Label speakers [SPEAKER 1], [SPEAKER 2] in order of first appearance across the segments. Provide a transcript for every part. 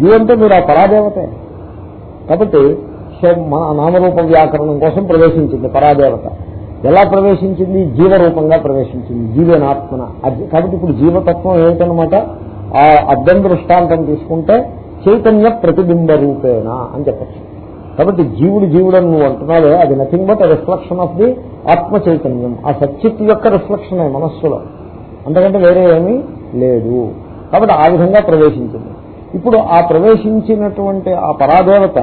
[SPEAKER 1] You అంటే మీరు ఆ పరాదేవతే. కాబట్టి సో మన నామరూప వ్యాకరణం కోసం ప్రవేశించింది పరాదేవత. ఎలా ప్రవేశించింది? జీవరూపంగా ప్రవేశించింది. జీవనాత్మన. కాబట్టి ఇప్పుడు జీవతత్వం ఏమిటనమాట ఆ అర్థం దృష్టాంతం తీసుకుంటే చైతన్య ప్రతిబింబ రూపేణ అని చెప్పచ్చు. కాబట్టి జీవుడు జీవుడు అని నువ్వు అంటున్నావే అది nothing but reflection of the ఆత్మ చైతన్యం ఆ సచిత్ యొక్క రిఫ్లెక్షన్ మనస్సులో. అంతకంటే వేరే ఏమీ లేదు. కాబట్టి ఆ విధంగా ప్రవేశించింది. ఇప్పుడు ఆ ప్రవేశించినటువంటి ఆ పరాదేవత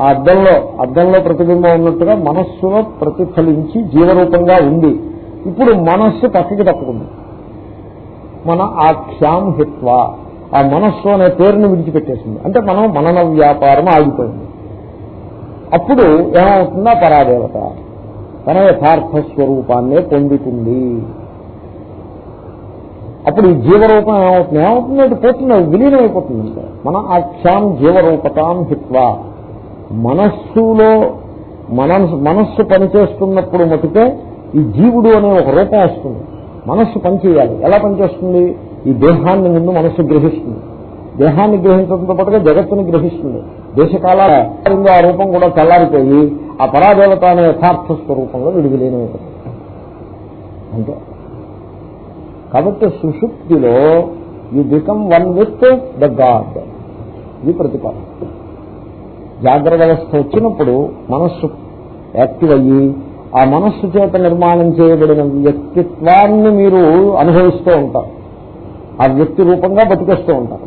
[SPEAKER 1] ఆ అద్దంలో అద్దంలో ప్రతిబింబం ఉన్నట్టుగా మనస్సులో ప్రతిఫలించి జీవరూపంగా ఉంది. ఇప్పుడు మనస్సు పక్కకి తప్పుకుంది. మన ఆఖ్యాం హిత్వ. ఆ మనస్సు అనే పేరుని విడిచిపెట్టేసింది. అంటే మనం మనన వ్యాపారం ఆగిపోయింది. అప్పుడు ఏమవుతుందా పరాదేవత? తన యథార్థ స్వరూపాన్నే పొందుతుంది. అప్పుడు ఈ జీవరూపం ఏమవుతుంది? ఏమవుతుంది? అది పోతుంది అది విలీనం అయిపోతుంది అంటే మన ఆఖ్యాం జీవరూపతాం హిత్వా. మనస్సులో మనస్సు మనస్సు పనిచేస్తున్నప్పుడు మటుకే ఈ జీవుడు అనే ఒక రూపం వస్తుంది. మనస్సు పనిచేయాలి. ఎలా పనిచేస్తుంది? ఈ దేహాన్ని ముందు మనస్సు గ్రహిస్తుంది. దేహాన్ని గ్రహించడంతో పాటుగా జగత్తుని గ్రహిస్తుంది. దేశకాల ఆ రూపం కూడా చల్లారిపోయి ఆ పరాదేవత అనే యథార్థ స్వరూపంలో విడివిలీనమైపోతుంది అంటే కాబట్టి సుషుప్తిలో you become one with the God ఇది ప్రతిపాదన. జాగ్రత్త వ్యవస్థ వచ్చినప్పుడు మనస్సు యాక్టివ్ అయ్యి ఆ మనస్సు చేత నిర్మాణం చేయబడిన వ్యక్తిత్వాన్ని మీరు అనుభవిస్తూ ఉంటారు. ఆ వ్యక్తి రూపంగా బతికేస్తూ ఉంటారు.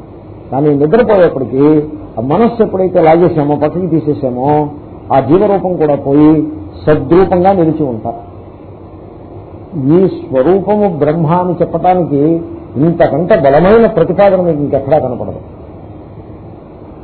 [SPEAKER 1] కానీ నిద్రపోయేప్పటికీ ఆ మనస్సు ఎప్పుడైతే లాగేసామో పక్కకి తీసేసామో ఆ జీవరూపం కూడా పోయి సద్రూపంగా నిలిచి ఉంటారు. ఈ స్వరూపము బ్రహ్మ అని చెప్పటానికి ఇంతకంటే బలమైన ప్రతిపాదన మీకు ఇంకెక్కడా కనపడదు.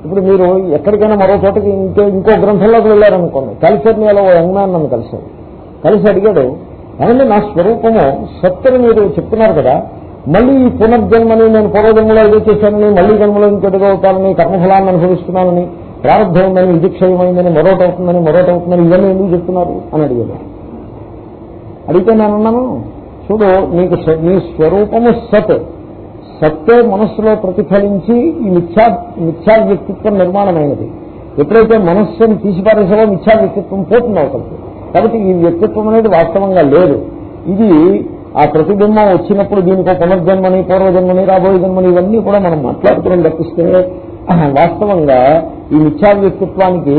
[SPEAKER 1] ఇప్పుడు మీరు ఎక్కడికైనా మరో చోటకి ఇంకో ఇంకో గ్రంథంలోకి వెళ్ళారనుకోండి కాలిఫోర్నియాలో ఓ యంగ్ మ్యాన్ నన్ను కలిశాడు. కలిసి అడిగాడు ఏమంటే నా స్వరూపము సత్యని మీరు చెప్తున్నారు కదా మళ్ళీ ఈ పునర్జన్మని నేను పూర్వజన్మలో ఏదో చేశానని మళ్ళీ జన్మలో ఇంకెడుగు అవుతానని కర్మఫలాన్ని అనుభవిస్తున్నానని ప్రారంభమైందని విధిక్షయమైందని మరోటవుతుందని మరోటవుతుందని ఇవన్నీ ఎందుకు చెప్తున్నారు? అని అడిగాడు. అడిగితే నేను అన్నాను చూడు నీకు నీ స్వరూపము సత్. సత్తే మనస్సులో ప్రతిఫలించి ఈ మిథ్యా మిథ్యా వ్యక్తిత్వం నిర్మాణమైనది. ఎప్పుడైతే మనస్సును తీసిపారేసావో మిథ్యా వ్యక్తిత్వం పోతుంది అవతలకి. కాబట్టి ఈ వ్యక్తిత్వం అనేది వాస్తవంగా లేదు. ఇది ఆ ప్రతిబింబం వచ్చినప్పుడు దీనికి పునర్జన్మని పూర్వజన్మని రాబోయే జన్మని ఇవన్నీ కూడా మనం మాట్లాడుతున్నాం తప్పిస్తే వాస్తవంగా ఈ మిథ్యా వ్యక్తిత్వానికి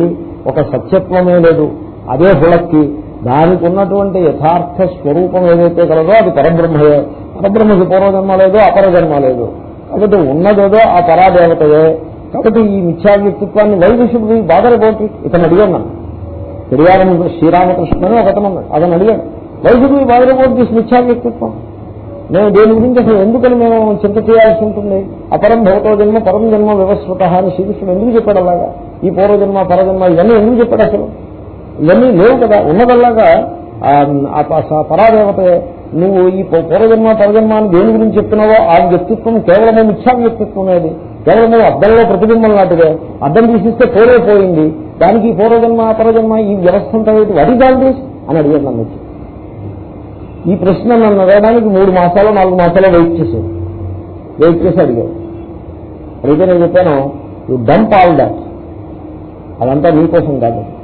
[SPEAKER 1] ఒక సత్యత్వమే లేదు. అదే హుళక్కి దానికి ఉన్నటువంటి యథార్థ స్వరూపం ఏదైతే కలదో అది పరబ్రహ్మయే. పరబ్రహ్మకి పూర్వజన్మ లేదు అపరజన్మ లేదు. కాబట్టి ఉన్నదేదో ఆ పరాదేవతయే. కాబట్టి ఈ మిథ్యా వ్యక్తిత్వాన్ని వైవిషుడు బాధలు పోటీ ఇతను అడిగాను నన్ను పెరియారం శ్రీరామకృష్ణని ఒకతను ఉన్నాడు. అతను అడిగాడు వైద్యుడు బాధలు పోటీ మిథ్యా వ్యక్తిత్వం మేము దేని గురించి అసలు ఎందుకని మేము చింత చేయాల్సి ఉంటుంది? అపరం భవతో జన్మ పరం జన్మ వ్యవస్వత అని శ్రీకృష్ణుడు ఎందుకు చెప్పాడు అలాగా? ఈ పూర్వజన్మ పరజన్మ ఇవన్నీ ఎందుకు చెప్పాడు అసలు? ఇవన్నీ లేవు కదా. ఉన్నదల్లాగా పరాదేవత నువ్వు ఈ పూ- పూర్వజన్మ పరజన్మ అని దేని గురించి చెప్తున్నావో ఆ వ్యక్తిత్వం కేవలము మిథ్యా వ్యక్తిత్వం అనేది. కేవలము అద్దంలో ప్రతిబింబం లాంటిదే. అద్దం తీసిస్తే పోరే పోయింది. దానికి ఈ పూర్వజన్మ పరజన్మ ఈ వ్యవస్థ అంతా వరి వడి అని అడిగాను నన్ను ఈ ప్రశ్న నన్ను అడగడానికి మూడు మాసాలు నాలుగు మాసాలు వెయిట్ చేశాను వెయిట్ చేసి అడిగాడు. అడిగితే నేను చెప్పాను యూ డంప్ ఆల్ దాట్ అదంతా నీకోసం కాదు.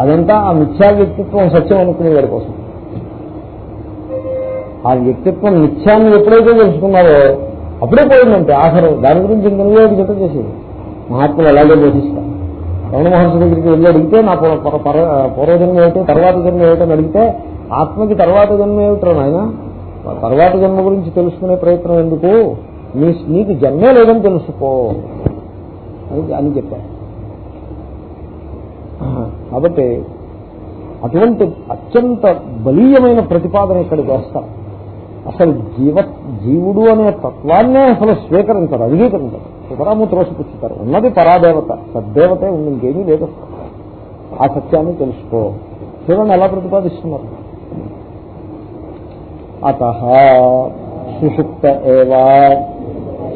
[SPEAKER 1] అదంతా ఆ మిథ్యా వ్యక్తిత్వం సత్యం అనుకునేవాడి కోసం. ఆ వ్యక్తిత్వం నిత్యాన్ని ఎప్పుడైతే తెలుసుకున్నారో అప్పుడే పోయిందంటే ఆఖరు. దాని గురించి ఇంకొక నువ్వే జత చేసేది మహాత్ములు అలాగే బోధిస్తారు. రమణ మహర్షి దగ్గరికి వెళ్ళి అడిగితే నా పూర్వజన్మ ఏమిటో తర్వాత జన్మ ఏమిటని అడిగితే ఆత్మకి తర్వాత జన్మ ఏమిటో నాయన? తర్వాత జన్మ గురించి తెలుసుకునే ప్రయత్నం ఎందుకు? నీ నీకు జన్మే లేదని తెలుసుకో. అని అని చెప్పారు. కాబట్టి అటువంటి అత్యంత బలీయమైన ప్రతిపాదన ఇక్కడికి వస్తారు అసలు జీవ జీవుడు అనే తత్వాన్నే అసలు స్వీకరించరు అంగీకరించరు. సుతరాము త్రోసిపుచ్చుతారు ఉన్నది పరాదేవత సద్దేవతే ఉంది ఇంకేమీ లేదు. ఆ సత్యాన్ని తెలుసుకో. చూడండి ఎలా ప్రతిపాదిస్తున్నారు? అత సుషుప్త ఏవా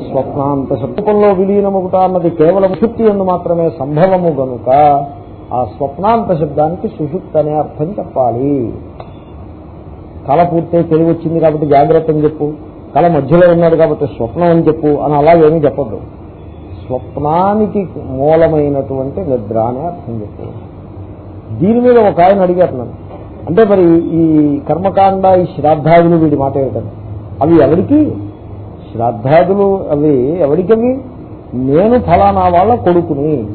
[SPEAKER 1] స్వప్నాంత శబ్దంలో విలీనముగుట అన్నది కేవలం శుక్తి ఎందు మాత్రమే సంభవము గనుక ఆ స్వప్నాంత శబ్దానికి సుషుప్త అనే అర్థం చెప్పాలి. కళ పూర్తయి తెలివి వచ్చింది కాబట్టి జాగ్రత్త అని చెప్పు. కళ మధ్యలో ఉన్నాడు కాబట్టి స్వప్నం అని చెప్పు అని అలాగేమీ చెప్పద్దు. స్వప్నానికి మూలమైనటువంటి నిద్ర అనే అర్థం చెప్పు. దీని మీద ఒక ఆయన అడిగారు అంటే మరి ఈ కర్మకాండ ఈ శ్రాద్ధాదులు వీడి మాట ఏమిటని అవి ఎవరికి? శ్రాద్ధాదులు అవి ఎవరికవి? నేను ఫలానా వాళ్ళ కొడుకుని.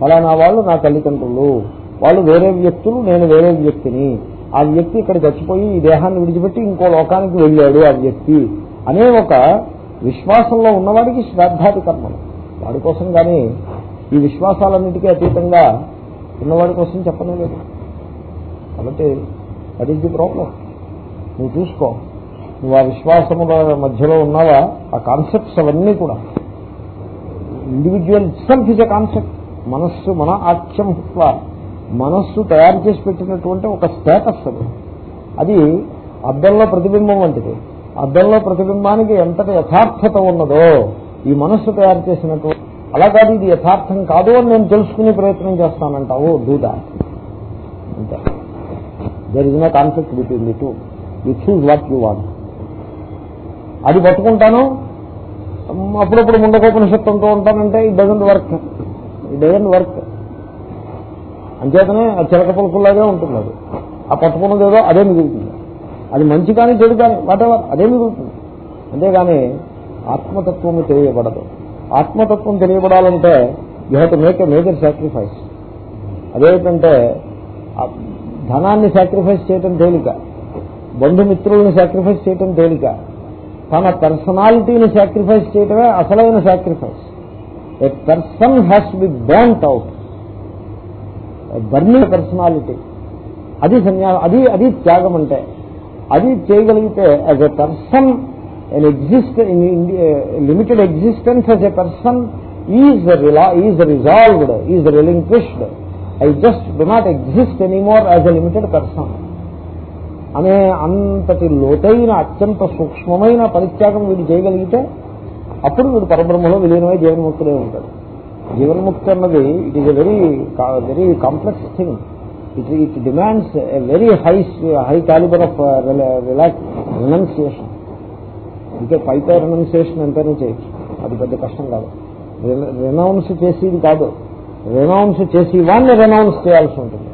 [SPEAKER 1] ఫలానా వాళ్ళు నా తల్లిదండ్రులు. వాళ్ళు వేరే వ్యక్తులు నేను వేరే వ్యక్తిని. ఆ వ్యక్తి ఇక్కడ చచ్చిపోయి ఈ దేహాన్ని విడిచిపెట్టి ఇంకో లోకానికి వెళ్ళాడు ఆ వ్యక్తి అనే ఒక విశ్వాసంలో ఉన్నవాడికి శ్రాద్ధాది కర్మలు. వాడి కోసం కానీ ఈ విశ్వాసాలన్నిటికీ అతీతంగా ఉన్నవాడి కోసం చెప్పనే లేదు. కాబట్టి దట్ ఈస్ ది ప్రాబ్లం. నువ్వు చూసుకో. నువ్వు ఆ విశ్వాసముల మధ్యలో ఉన్నావా? ఆ కాన్సెప్ట్స్ అవన్నీ కూడా. Individual itself is a concept మనస్సు మన ఆఖ్యం హుత్వ మనస్సు తయారు చేసి పెట్టినటువంటి ఒక స్టేటస్ అది. అది అద్దంలో ప్రతిబింబం వంటిది. అద్దంలో ప్రతిబింబానికి ఎంతటి యథార్థత ఉన్నదో ఈ మనస్సు తయారు చేసినటువంటి అలా కాదు ఇది యథార్థం కాదు అని నేను తెలుసుకునే ప్రయత్నం చేస్తానంటావు. డూ దాట్ అంతే. There is no conflict between the two you choose what you want అది పట్టుకుంటాను. అప్పుడప్పుడు ముండకోపనిషత్తంతో ఉంటానంటే it doesn't work it work అంచేతనే ఆ చిలక పలుకులాగే ఉంటుంది అది. ఆ పట్టుకున్నది ఏదో అదే మిగులుతుంది. అది మంచి కానీ చెడు కానీ వాటెవర్ అదే మిగులుతుంది. అంతేగాని ఆత్మతత్వం తెలియబడదు. ఆత్మతత్వం తెలియబడాలంటే you have to make a major sacrifice అదేంటంటే ధనాన్ని సాక్రిఫైస్ చేయటం తేలిక. బంధుమిత్రులను సాక్రిఫైస్ చేయటం తేలిక. తన పర్సనాలిటీని సాక్రిఫైస్ చేయటమే అసలైన sacrifice a person has be burnt out burning personality అది సన్యా అది అది త్యాగం అంటే అది చేయగలిగితే as a person an exist in India, limited existence as a person is is resolved, is relinquished. I just do not exist anymore as a limited person. అనే అంతటి లోతైన అత్యంత సూక్ష్మమైన పరిత్యాగం వీడు చేయగలిగితే అప్పుడు వీడు పరబ్రహ్మలో విలీనమై జీవన్ముక్తుడే ఉంటాడు. జీవన్ముక్తి అన్నది it is a very very complex thing it it demands a very high high calibre of relax renunciation ఇంకే పైపై రెనౌన్సియేషన్ ఎంతైనా చేయొచ్చు. అది పెద్ద కష్టం కాదు. రెనౌన్స్ చేసేది కాదు. రినౌన్స్ చేసి వాడిని రినౌన్స్ చేయాల్సి ఉంటుంది.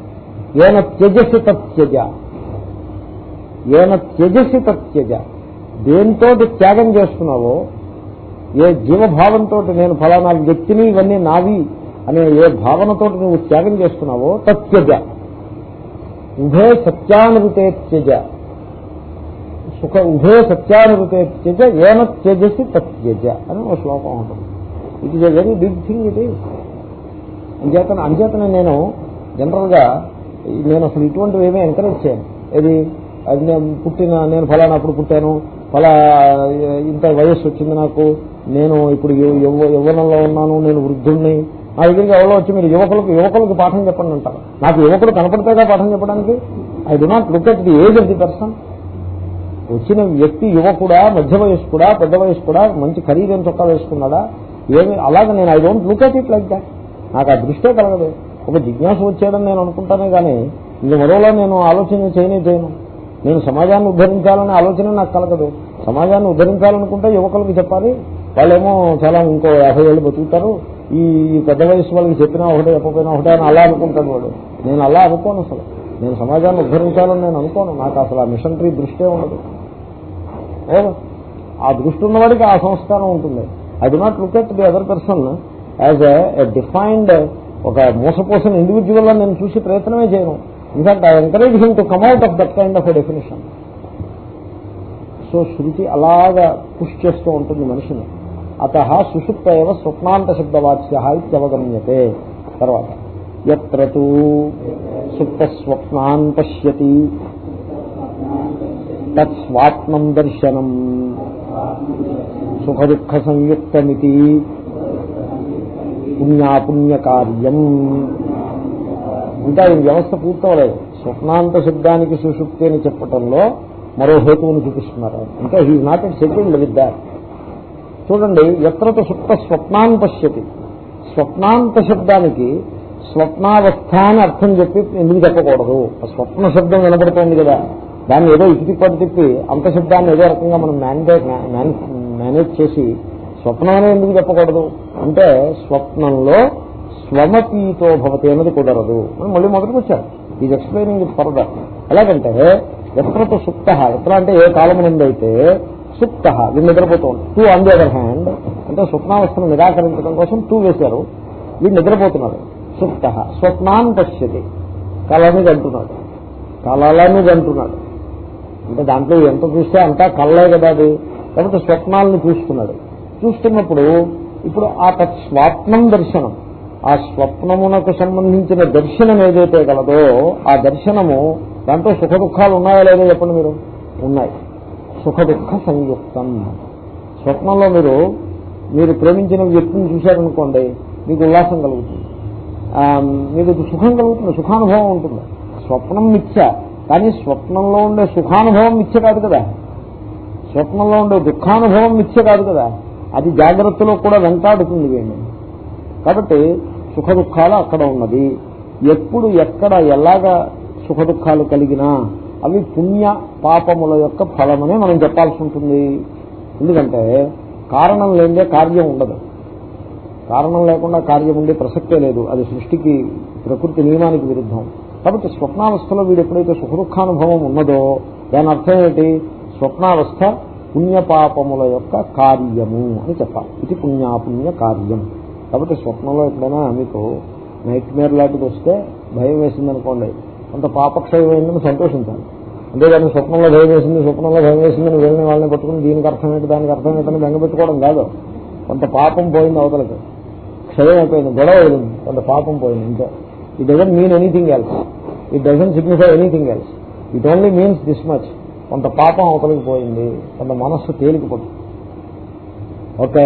[SPEAKER 1] ఏన త్యజసి తత్యజ ఏన త్యజసి తత్యజ దేంతో త్యాగం చేస్తున్నావో ఏ జీవభావంతో నేను ఫలానా వ్యక్తిని ఇవన్నీ నావి అనే ఏ భావనతో నువ్వు త్యాగం చేస్తున్నావో తత్యజ ఉభయ సత్యానుభూతే త్యజ సుఖ ఉభయ సత్యానుభూతే త్యజ ఏన త్యజసి తత్యజ అని ఒక శ్లోకం ఉంటుంది. It is a very big thing ఇది అంచేతన అంచేతన నేను జనరల్గా నేను అసలు ఇటువంటివి ఏమీ ఎంకరేజ్ చేయను. ఏది? అది నేను పుట్టిన నేను ఫలానా అప్పుడు పుట్టాను. ఫలా ఇంత వయస్సు వచ్చింది నాకు. నేను ఇప్పుడు యవ్వనంలో ఉన్నాను నేను వృద్ధుణ్ణి నా దగ్గరికి ఎవరో వచ్చి మీరు యువకులకు యువకులకు పాఠం చెప్పండి అంటారు. నాకు యువకులు కనపడతాయిగా పాఠం చెప్పడానికి? I do not look at the age of the person వచ్చిన వ్యక్తి యువకుడా మధ్య వయస్కుడా పెద్ద వయస్కుడా మంచి ఖరీదైన చొక్కా వేసుకున్నాడా? ఏమి అలాగే నేను I don't look at it like that నాకు ఆ దృష్టే కలగదు ఒక జిజ్ఞాస వచ్చేయడం నేను అనుకుంటానే కానీ ఇది మరోలా నేను ఆలోచన చేయనే చేయను. నేను సమాజాన్ని ఉద్ధరించాలనే ఆలోచన నాకు కలగదు. సమాజాన్ని ఉద్ధరించాలనుకుంటే యువకులకు చెప్పాలి వాళ్ళేమో చాలా ఇంకో యాభై ఏళ్ళు బతుకుతారు. ఈ పెద్ద వయసు వాళ్ళకి చెప్పినా ఒకటే చెప్పకపోయినా ఒకటే అని అలా అనుకుంటాడు వాడు నేను అలా అనుకోను అసలు. నేను సమాజాన్ని ఉద్ధరించాలని నేను అనుకోను. నాకు అసలు ఆ మిషనరీ దృష్టే ఉండదు. ఆ దృష్టి ఉన్నవాడికి ఆ సంస్కారం ఉంటుంది. I do not look at the other person as a defined ఒక మోసపోసిన ఇండివిజువల్ నేను చూసి ప్రయత్నమే చేయను. In fact I encourage him to come out of that kind of definition so శృతి అలాగా పుష్ చేస్తూ ఉంటుంది మనిషిని. అత సుషుప్త ఏవ స్వప్నాంత శబ్దవాచ్య ఇత్యవగమ్యతే. తర్వాత ఎత్ర సుప్త పశ్యతి. తత్స్వాత్మం దర్శనం. సుఖ దుఃఖ సంయుక్తమితి పుణ్యాపుణ్యకార్యం. ఇంకా ఈ వ్యవస్థ పూర్తవలేదు. స్వప్నాంత శబ్దానికి సుషుప్తి అని చెప్పటంలో మరో హేతువుని చూపిస్తున్నారు. ఇంకా he not yet settled with that చూడండి ఎత్రత సుప్త స్వప్నాన్ పశ్యతి. స్వప్నాంత శబ్దానికి స్వప్నావస్థ అని అర్థం చెప్పి ఎందుకు చెప్పకూడదు? ఆ స్వప్న శబ్దం వినబడుతోంది కదా. దాన్ని ఏదో ఇటు తిప్పటి తిప్పి అంత శబ్దాన్ని ఏదో రకంగా మనం మేనేజ్ మేనేజ్ చేసి స్వప్నం ఎందుకు చెప్పకూడదు? అంటే స్వప్నంలో స్వమతీతో భవతి అనేది కుదరదు. అని మళ్ళీ మొదటికి వచ్చారు. ఈజ్ ఎక్స్ప్లెయినింగ్ ఇట్ ఫర్దర్ ఎలాగంటే ఎత్రతో సుప్త ఎత్ర అంటే ఏ కాలం నుండి అయితే సుప్త వీడు నిద్రపోతుంది. Too on the other hand అంటే స్వప్నావస్థను నిరాకరించడం కోసం టూ వేశారు. వీడు నిద్రపోతున్నాడు. సుప్త స్వప్నాన్ని పశ్యతి. కళని అంటున్నాడు కళలని గంటున్నాడు. అంటే దాంట్లో ఎంత చూస్తే అంతా కళ్ళే కదా అది. కాబట్టి స్వప్నాలను చూస్తున్నాడు. చూస్తున్నప్పుడు ఇప్పుడు ఆ తత్ స్వాప్నం దర్శనం ఆ స్వప్నమునకు సంబంధించిన దర్శనం ఏదైతే కలదో ఆ దర్శనము దాంట్లో సుఖ దుఃఖాలు ఉన్నాయో లేదో చెప్పండి మీరు? ఉన్నాయి. సుఖ దుఃఖ సంయుక్తం స్వప్నంలో మీరు మీరు ప్రేమించిన వ్యక్తిని చూశారనుకోండి మీకు ఉల్లాసం కలుగుతుంది. మీకు సుఖం కలుగుతుంది సుఖానుభవం ఉంటుంది. స్వప్నం మిథ్య కానీ స్వప్నంలో ఉండే సుఖానుభవం మిథ్య కాదు కదా. స్వప్నంలో ఉండే దుఃఖానుభవం మిథ్య కాదు కదా. అది జాగ్రత్తలో కూడా వెంటాడుతుంది వీడిని కాబట్టి సుఖ దుఃఖాలు అక్కడ ఉన్నది. ఎప్పుడు ఎక్కడ ఎలాగా సుఖ దుఃఖాలు కలిగినా అవి పుణ్య పాపముల యొక్క ఫలమనే మనం చెప్పాల్సి ఉంటుంది. ఎందుకంటే కారణం లేదే కార్యం ఉండదు. కారణం లేకుండా కార్యం ఉండే ప్రసక్తే లేదు. అది సృష్టికి ప్రకృతి నియమానికి విరుద్ధం. కాబట్టి స్వప్నావస్థలో వీడు ఎప్పుడైతే సుఖదుఖానుభవం ఉన్నదో దాని అర్థం ఏంటి? స్వప్నావస్థ పుణ్యపాపముల యొక్క కార్యము అని చెప్పాలి. ఇది పుణ్యాపుణ్య కార్యం. కాబట్టి స్వప్నంలో ఎప్పుడైనా మీకు నైట్ మేర్ లాంటిది వస్తే భయం వేసిందనుకోండి. కొంత పాపక్షయమైందని సంతోషించాలి. అంతేగాని స్వప్నంలో భయం వేసింది స్వప్నంలో భయం వేసిందని వెళ్ళిన వాళ్ళని పట్టుకుని దీనికి అర్థం ఏంటి దానికి అర్థం ఏంటని బెంగపెట్టుకోవడం కాదు. కొంత పాపం పోయింది అవతలకి. క్షయం అయిపోయింది గొడవ వెళ్ళింది కొంత పాపం పోయింది ఇంకా it doesn't mean anything else it doesn't signify anything else it only means this much కొంత పాపం అవతలకి పోయింది కొంత మనస్సు తేలికపోతుంది ఓకే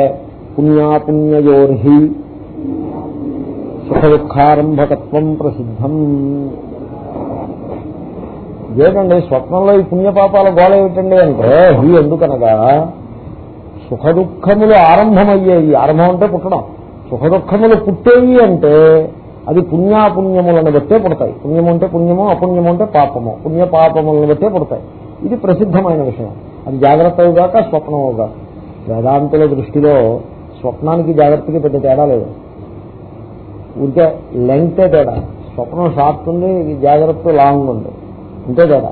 [SPEAKER 1] పుణ్యాపుణ్యయోర్హి సుఖ దుఃఖారంభకత్వం ప్రసిద్ధం. ఏంటండి స్వప్నంలో ఈ పుణ్యపాపాల గోళ ఏమిటండి అంటే హి ఎందుకనగా సుఖ దుఃఖములు ఆరంభమయ్యేవి ఆరంభం అంటే పుట్టడం. సుఖ దుఃఖములు పుట్టేవి అంటే అది పుణ్యాపుణ్యములను బట్టే పుడతాయి. పుణ్యము అంటే పుణ్యము అపుణ్యము అంటే పాపము. పుణ్య పాపములను బట్టే పుడతాయి. ఇది ప్రసిద్ధమైన విషయం. అది జాగ్రత్తగాక స్వప్నముగా వేదాంతుల దృష్టిలో స్వప్నానికి జాగ్రత్తకి పెద్ద తేడా లేదు. ఉంటే లెంగ్తే తేడా. స్వప్నం షార్ట్ ఉంది జాగ్రత్త లాంగ్ ఉంది. అంతే తేడా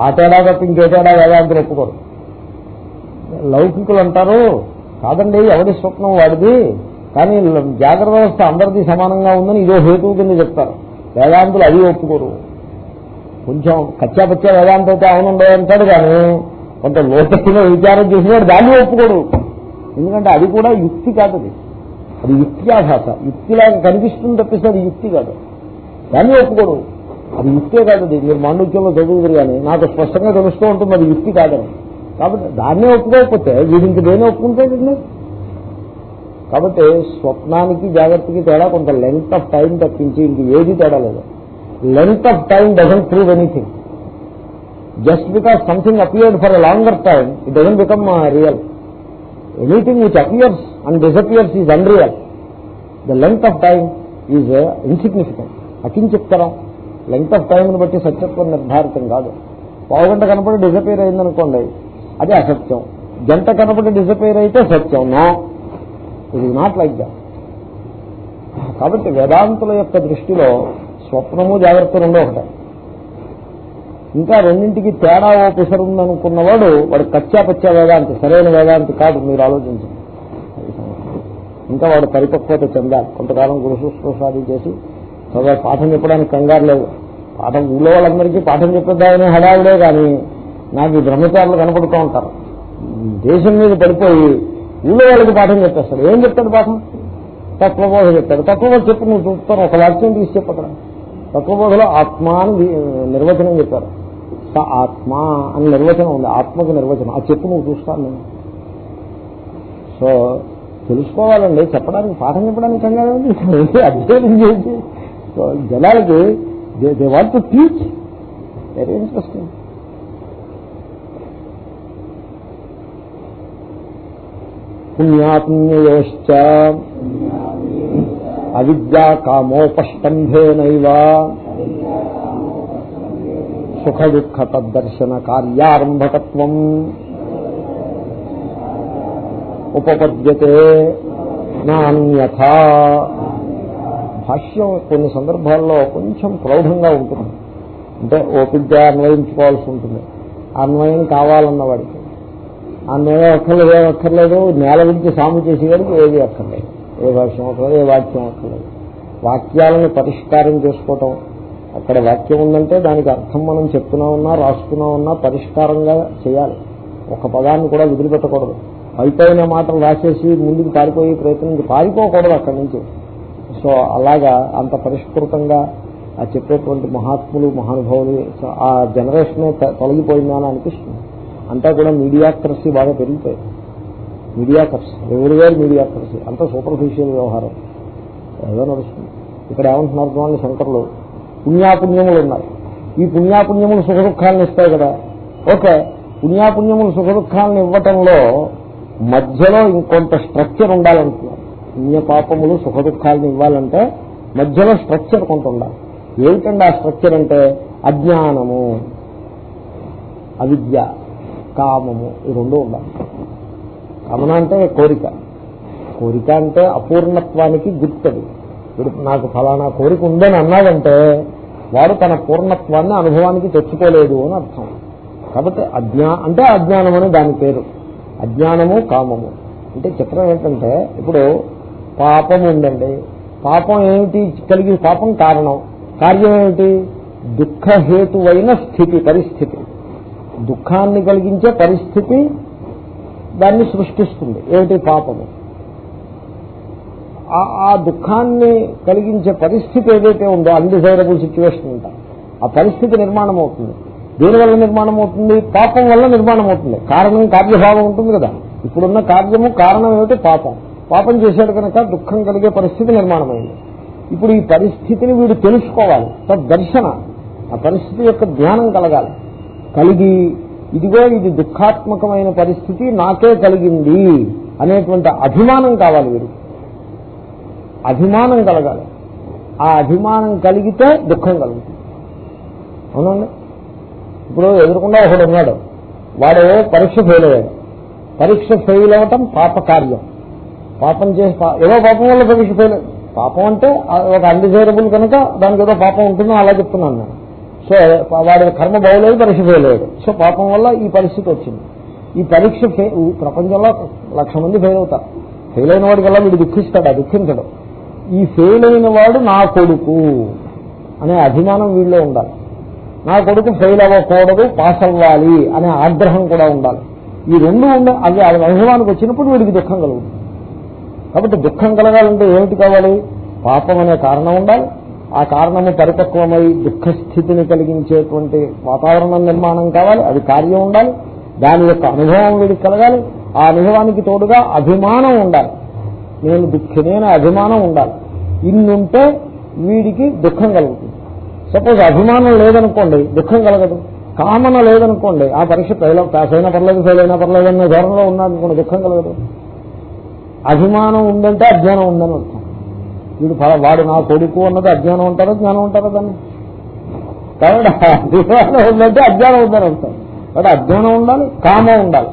[SPEAKER 1] ఆ తేడా తప్ప ఇంకే తేడా వేదాంతులు ఒప్పుకోరు. లౌకికులు అంటారు కాదండి ఎవరి స్వప్నం వాడిది? కానీ జాగ్రత్త వ్యవస్థ అందరిది సమానంగా ఉందని ఇదో హేతువు కింద చెప్తారు. వేదాంతులు అది ఒప్పుకోరు. కొంచెం కచ్చాపచ్చా వేదాంతం అయితే అవునుండే అంటాడు కానీ కొంత లోతైన విచారం చేసినాడు దాన్ని ఒప్పుకోడు. ఎందుకంటే అది కూడా యుక్తి కాదు అది. అది యుక్త్యాభాష యుక్తిలాగా కనిపిస్తుంది తప్పిస్తే అది యుక్తి కాదు. దాన్ని ఒప్పుకోడు. అది యుక్తే కాదు అది మీరు మాండుక్యంలో చదువుతారు కానీ నాకు స్పష్టంగా తెలుస్తూ ఉంటుంది అది యుక్తి కాదని. కాబట్టి దాన్నే ఒప్పుకోకపోతే వీడి ఇంక దేని ఒప్పుకుంటాడండి కాబట్టి స్వప్నానికి జాగ్రత్తకి తేడా కొంత లెంగ్త్ ఆఫ్ టైం తప్పించి ఇంక ఏది తేడా లేదు. Length of time doesn't prove anything just because something appeared for a longer time it doesn't become real anything which appears and disappears is unreal the length of time is insignificant అకించిత్తరం. Length of టైంని బట్టి సత్యత్వం నిర్ధారితం కాదు. పావుగంట కనపడి disappear అయిందనుకోండి అది అసత్యం. గంట కనపడి డిసపేర్ అయితే సత్యం. నో. ఇది నాట్ లైక్ దా కాబట్టి వేదాంతుల యొక్క దృష్టిలో స్వప్నము జాగ్రత్త రెండో ఒకటే. ఇంకా రెండింటికి తేడా ఓ పిసరు ఉందనుకున్నవాడు వాడు కచ్చా పచ్చా వేదాంతి సరైన వేదాంతి కాదు మీరు ఆలోచించండి. ఇంకా వాడు పరిపక్వత చెందాలి. కొంతకాలం గురుశుశ్రూషాది చేసి చదువు పాఠం చెప్పడానికి కంగారు లేదు. పాఠం ఊళ్ళో వాళ్ళందరికీ పాఠం చెప్పేద్దామని హడావుడే కానీ నాకు ఈ బ్రహ్మచారులు కనపడుతూ ఉంటారు. దేశం మీద పడిపోయి ఊళ్ళో వాళ్ళకి పాఠం చెప్పేస్తాడు. ఏం చెప్తాడు పాఠం? తత్వబోధ చెప్తాడు. తత్వబోధ చెప్పు నువ్వు చూస్తాను ఒక వాక్యం తీసి చెప్పక్కడ తత్వబోధలో ఆత్మ అని నిర్వచనం చెప్పారు. స ఆత్మ అని నిర్వచనం ఉంది. ఆత్మకు నిర్వచనం. ఆ చెప్పు నువ్వు చూస్తాను నేను సో తెలుసుకోవాలండి. చెప్పడానికి పాఠం చెప్పడానికి కంగారు అధ్యయనం చేసి. సో జనాలకి they want to teach very interesting పుణ్యాపుణ్యయోశ్చ అవిద్యా కామోపష్టంభేనైవ సుఖ దుఃఖ తద్దర్శన కార్యారంభకత్వం ఉపపద్యతే నాన్యథా భాష్యం కొన్ని సందర్భాల్లో కొంచెం ప్రౌఢంగా ఉంటుంది. అంటే ఓపిగ్గా అన్వయించుకోవాల్సి ఉంటుంది. అన్వయం కావాలన్న వాడికి. అన్వయం అక్కర్లేదు ఏం అక్కర్లేదు. నేల గురించి సాము చేసేవాడికి ఏది అక్కర్లేదు. ఏ భాష్యం అక్కర్లేదు ఏ వాక్యం అక్కర్లేదు. వాక్యాలను పరిష్కారం చేసుకోవటం. అక్కడ వాక్యం ఉందంటే దానికి అర్థం మనం చెప్తున్నా ఉన్నా రాసుకున్నా ఉన్నా పరిష్కారంగా చేయాలి. ఒక పదాన్ని కూడా వదిలిపెట్టకూడదు అయిపోయిన మాటలు రాసేసి ముందుకు పారిపోయే ప్రయత్నం పారిపోకూడదు అక్కడి నుంచి. సో అలాగా అంత పరిష్కృతంగా ఆ చెప్పేటువంటి మహాత్ములు మహానుభావులు సో ఆ జనరేషనే తొలగిపోయిందా అని అనిపిస్తుంది. అంతా కూడా మీడియాక్రసీ బాగా పెరిగిపోయింది మీడియాకర్స్. ఎవరివేరు మీడియాకర్సీ. అంతా సూపర్ఫిషియల్ వ్యవహారం. ఏదో నడుస్తుంది. ఇక్కడ ఏమంటున్నారు చూడండి శంకర్లు. పుణ్యాపుణ్యములు ఉన్నాయి ఈ పుణ్యాపుణ్యములు సుఖ దుఃఖాలను ఇస్తాయి కదా. ఓకే. పుణ్యాపుణ్యములు సుఖ దుఃఖాలను ఇవ్వటంలో మధ్యలో ఇంకొంత స్ట్రక్చర్ ఉండాలంటున్నారు. పుణ్య పాపములు సుఖ దుఃఖాలను ఇవ్వాలంటే మధ్యలో స్ట్రక్చర్ కొంత ఉండాలి. ఏమిటండి ఆ స్ట్రక్చర్ అంటే అజ్ఞానము అవిద్య కామము ఈ రెండు ఉండాలి. కామన అంటే కోరిక. కోరిక అంటే అపూర్ణత్వానికి గుర్తది. ఇప్పుడు నాకు ఫలానా కోరిక ఉందని అన్నాడంటే వాడు తన పూర్ణత్వాన్ని అనుభవానికి తెచ్చుకోలేదు అని అర్థం. కాబట్టి అజ్ఞా అంటే అజ్ఞానం అని దాని పేరు. అజ్ఞానము కామము. అంటే చిత్రం ఏంటంటే ఇప్పుడు పాపం ఉందండి. పాపం ఏమిటి? కలిగి పాపం కారణం. కార్యం ఏమిటి? దుఃఖహేతువైన స్థితి పరిస్థితి. దుఃఖాన్ని కలిగించే పరిస్థితి దాన్ని సృష్టిస్తుంది. ఏమిటి పాపము? ఆ- ఆ దుఃఖాన్ని కలిగించే పరిస్థితి ఏదైతే ఉందో అన్డిజైరబుల్ సిచ్యువేషన్ ఉంటా ఆ పరిస్థితి నిర్మాణం అవుతుంది దేనివల్ల నిర్మాణం అవుతుంది పాపం వల్ల నిర్మాణం అవుతుంది కారణం కార్యభావం ఉంటుంది కదా. ఇప్పుడున్న కార్యము కారణం ఏమిటి? పాపం. పాపం చేశాడు కనుక దుఃఖం కలిగే పరిస్థితి నిర్మాణమైంది. ఇప్పుడు ఈ పరిస్థితిని వీడు తెలుసుకోవాలి. తద్దర్శన. ఆ పరిస్థితి యొక్క జ్ఞానం కలగాలి. కలిగి ఇదిగో ఇది దుఃఖాత్మకమైన పరిస్థితి నాకే కలిగింది అనేటువంటి అభిమానం కావాలి వీడికి. అభిమానం కలగాలి. ఆ అభిమానం కలిగితే దుఃఖం కలుగుతుంది. అవునండి? ఇప్పుడు ఎదురుకుండా ఒకడు ఉన్నాడు. వాడు పరీక్ష ఫెయిల్ అయ్యాడు. పరీక్ష ఫెయిల్ అవ్వటం పాప కార్యం. పాపం చేసి ఏదో పాపం వల్ల పరీక్ష పాపం అంటే ఒక అన్డిజైరబుల్ కనుక దానికి ఏదో పాపం ఉంటుందో అలా చెప్తున్నాను నేను. సో వాడి కర్మ బాగులేదు పరీక్ష ఫెయిల్ అయ్యాడు సో పాపం వల్ల ఈ పరిస్థితి వచ్చింది. ఈ పరీక్ష ప్రపంచంలో లక్ష మంది ఫెయిల్ అవుతారు. ఫెయిల్ అయిన వాడికి వల్ల వీడు దుఃఖిస్తాడు? దుఃఖించడం. ఈ ఫెయిల్ అయిన వాడు నా కొడుకు అనే అభిమానం వీళ్ళలో ఉండాలి. నా కొడుకు ఫెయిల్ అవ్వకూడదు పాస్ అవ్వాలి అనే ఆగ్రహం కూడా ఉండాలి. ఈ రెండు ఉండే అవి అది అనుభవానికి వచ్చినప్పుడు వీడికి దుఃఖం కలుగుతుంది. కాబట్టి దుఃఖం కలగాలంటే ఏమిటి కావాలి? పాపం అనే కారణం ఉండాలి. ఆ కారణము పరిపక్వమై దుఃఖ స్థితిని కలిగించేటువంటి వాతావరణం నిర్మాణం కావాలి. అది కార్యం ఉండాలి. దాని యొక్క అనుభవం వీడికి కలగాలి. ఆ అనుభవానికి తోడుగా అభిమానం ఉండాలి. నేను దుఃఖిని అనే అభిమానం ఉండాలి. ఇన్నుంటే వీడికి దుఃఖం కలుగుతుంది. సపోజ్ అభిమానం లేదనుకోండి దుఃఖం కలగదు. కామన లేదనుకోండి ఆ పరీక్ష ఫెయిల్ పాస్ అయినా పర్లేదు ఫెయిల్ అయినా పర్లేదు అనే ధోరణిలో ఉన్నాడనుకోండి దుఃఖం కలగదు. అభిమానం ఉందంటే అజ్ఞానం ఉందని అర్థం. వీడు వాడు నా కొడుకు అన్నది అజ్ఞానం ఉంటారా జ్ఞానం ఉంటారా దాన్ని? కాబట్టి అభిమానం ఉందంటే అజ్ఞానం ఉందని అర్థం. కాబట్టి అజ్ఞానం ఉండాలి కామం ఉండాలి.